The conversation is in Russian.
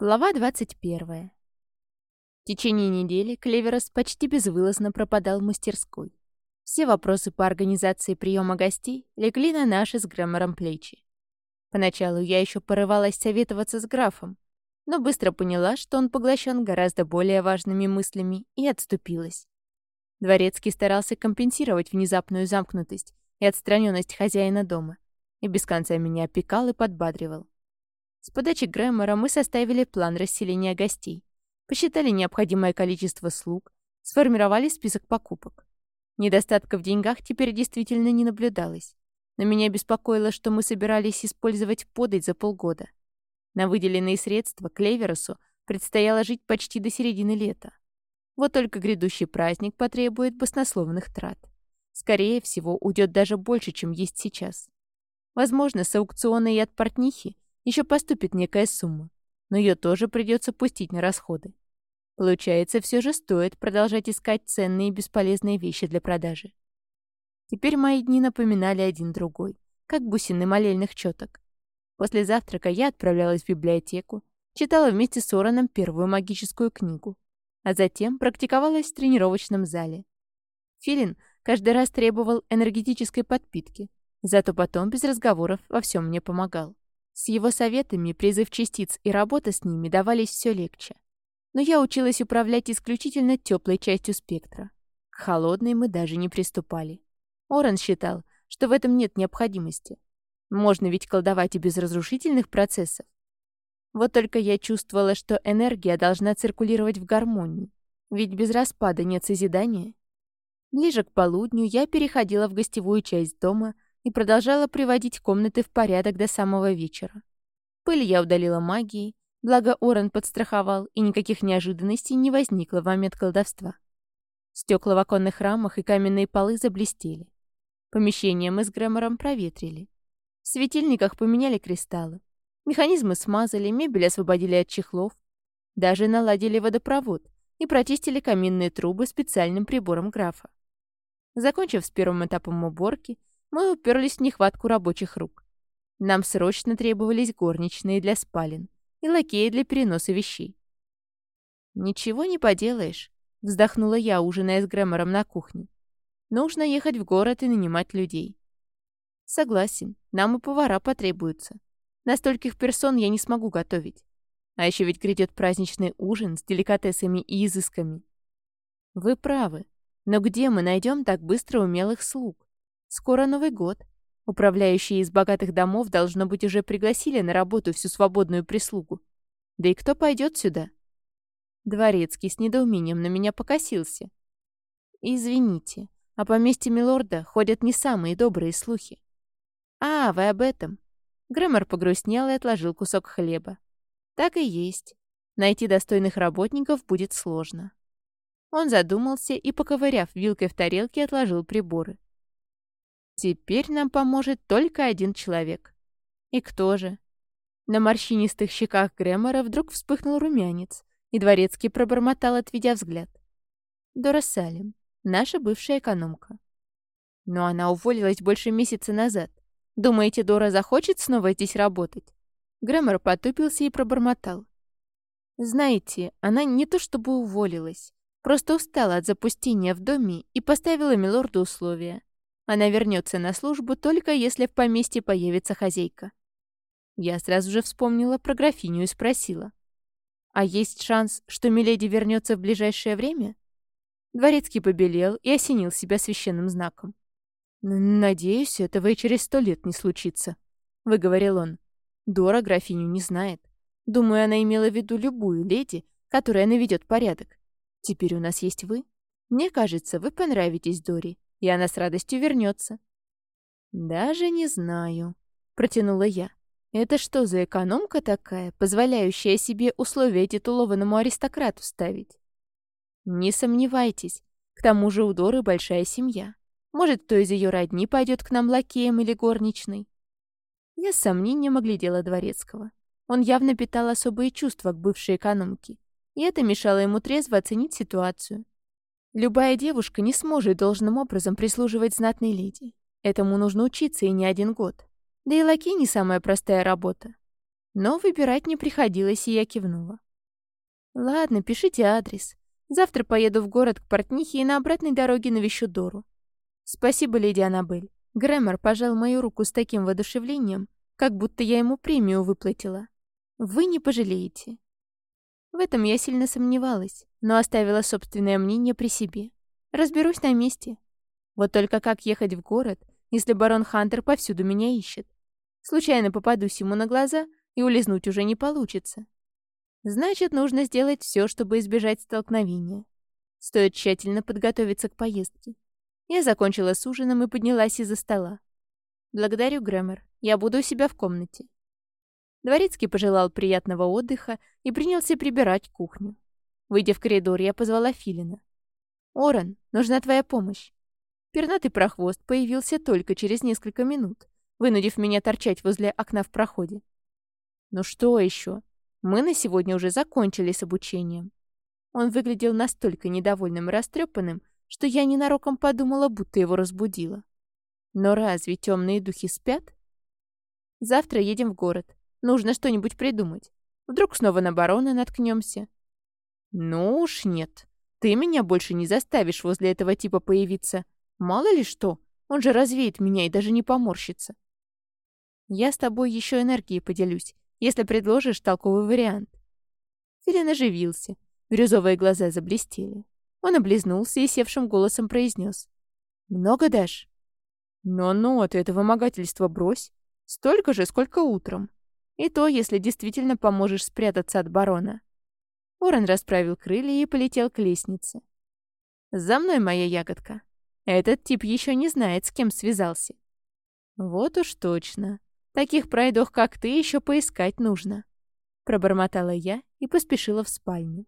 Глава 21. В течение недели Клеверос почти безвылазно пропадал в мастерской. Все вопросы по организации приема гостей легли на наши с Грэмором плечи. Поначалу я еще порывалась советоваться с графом, но быстро поняла, что он поглощен гораздо более важными мыслями, и отступилась. Дворецкий старался компенсировать внезапную замкнутость и отстраненность хозяина дома, и без конца меня опекал и подбадривал. С подачи Грэмора мы составили план расселения гостей, посчитали необходимое количество слуг, сформировали список покупок. Недостатка в деньгах теперь действительно не наблюдалось, но меня беспокоило, что мы собирались использовать подать за полгода. На выделенные средства Клеверосу предстояло жить почти до середины лета. Вот только грядущий праздник потребует баснословных трат. Скорее всего, уйдет даже больше, чем есть сейчас. Возможно, с аукциона и от портнихи еще поступит некая сумма, но ее тоже придется пустить на расходы. Получается, все же стоит продолжать искать ценные и бесполезные вещи для продажи. Теперь мои дни напоминали один другой, как бусины молельных четок. После завтрака я отправлялась в библиотеку, читала вместе с Ороном первую магическую книгу, а затем практиковалась в тренировочном зале. Филин каждый раз требовал энергетической подпитки, зато потом без разговоров во всем мне помогал. С его советами призыв частиц и работа с ними давались все легче. Но я училась управлять исключительно теплой частью спектра. К холодной мы даже не приступали. Оран считал, что в этом нет необходимости. Можно ведь колдовать и без разрушительных процессов. Вот только я чувствовала, что энергия должна циркулировать в гармонии, ведь без распада нет созидания. Ближе к полудню я переходила в гостевую часть дома — и продолжала приводить комнаты в порядок до самого вечера. Пыль я удалила магией, благо Орен подстраховал, и никаких неожиданностей не возникло в момент колдовства. Стекла в оконных рамах и каменные полы заблестели. Помещение мы с Грэмором проветрили. В светильниках поменяли кристаллы. Механизмы смазали, мебель освободили от чехлов. Даже наладили водопровод и прочистили каминные трубы специальным прибором графа. Закончив с первым этапом уборки, мы уперлись в нехватку рабочих рук. Нам срочно требовались горничные для спален и лакеи для переноса вещей. «Ничего не поделаешь», — вздохнула я, ужиная с Грэмором на кухне. «Нужно ехать в город и нанимать людей». «Согласен, нам и повара потребуются. На стольких персон я не смогу готовить. А еще ведь грядет праздничный ужин с деликатесами и изысками». «Вы правы. Но где мы найдем так быстро умелых слуг? Скоро Новый год. Управляющие из богатых домов, должно быть, уже пригласили на работу всю свободную прислугу. Да и кто пойдет сюда? Дворецкий с недоумением на меня покосился. Извините, о поместье Милорда ходят не самые добрые слухи. А, вы об этом. Грэмор погрустнел и отложил кусок хлеба. Так и есть. Найти достойных работников будет сложно. Он задумался и, поковыряв вилкой в тарелке, отложил приборы. Теперь нам поможет только один человек. И кто же? На морщинистых щеках Грэмора вдруг вспыхнул румянец, и Дворецкий пробормотал, отведя взгляд. Дора Салим, наша бывшая экономка. Но она уволилась больше месяца назад. Думаете, Дора захочет снова здесь работать? Грэмор потупился и пробормотал. Знаете, она не то чтобы уволилась, просто устала от запустения в доме и поставила Милорду условия. Она вернется на службу только если в поместье появится хозяйка. Я сразу же вспомнила про графиню и спросила. «А есть шанс, что Миледи вернется в ближайшее время?» Дворецкий побелел и осенил себя священным знаком. «Надеюсь, этого и через сто лет не случится», — выговорил он. Дора графиню не знает. Думаю, она имела в виду любую леди, которая наведет порядок. Теперь у нас есть вы. Мне кажется, вы понравитесь Дори и она с радостью вернется. «Даже не знаю», — протянула я. «Это что за экономка такая, позволяющая себе условия титулованному аристократу ставить?» «Не сомневайтесь, к тому же у Доры большая семья. Может, кто из ее родни пойдет к нам лакеем или горничной?» Я с сомнением оглядела Дворецкого. Он явно питал особые чувства к бывшей экономке, и это мешало ему трезво оценить ситуацию. Любая девушка не сможет должным образом прислуживать знатной леди. Этому нужно учиться и не один год. Да и лакей не самая простая работа. Но выбирать не приходилось, и я кивнула. «Ладно, пишите адрес. Завтра поеду в город к портнихе и на обратной дороге навещу Дору. Спасибо, леди Аннабель. Грэмор пожал мою руку с таким воодушевлением, как будто я ему премию выплатила. Вы не пожалеете. В этом я сильно сомневалась, но оставила собственное мнение при себе. Разберусь на месте. Вот только как ехать в город, если барон Хантер повсюду меня ищет? Случайно попадусь ему на глаза, и улизнуть уже не получится. Значит, нужно сделать все, чтобы избежать столкновения. Стоит тщательно подготовиться к поездке. Я закончила с ужином и поднялась из-за стола. «Благодарю, Грэмор. Я буду у себя в комнате». Дворецкий пожелал приятного отдыха и принялся прибирать кухню. Выйдя в коридор, я позвала Филина. «Оран, нужна твоя помощь». Пернатый прохвост появился только через несколько минут, вынудив меня торчать возле окна в проходе. «Ну что еще? Мы на сегодня уже закончили с обучением». Он выглядел настолько недовольным и растрепанным, что я ненароком подумала, будто его разбудила. Но разве темные духи спят? Завтра едем в город. Нужно что-нибудь придумать. Вдруг снова на барона наткнемся. Ну уж нет. Ты меня больше не заставишь возле этого типа появиться. Мало ли что, он же развеет меня и даже не поморщится. Я с тобой еще энергией поделюсь, если предложишь толковый вариант. Филин оживился, бирюзовые глаза заблестели. Он облизнулся и севшим голосом произнес. «Много дашь?» «Ну-ну, ты это вымогательство брось. Столько же, сколько утром. И то, если действительно поможешь спрятаться от барона». Орен расправил крылья и полетел к лестнице. «За мной, моя ягодка. Этот тип еще не знает, с кем связался». «Вот уж точно. Таких пройдох, как ты, еще поискать нужно», — пробормотала я и поспешила в спальню.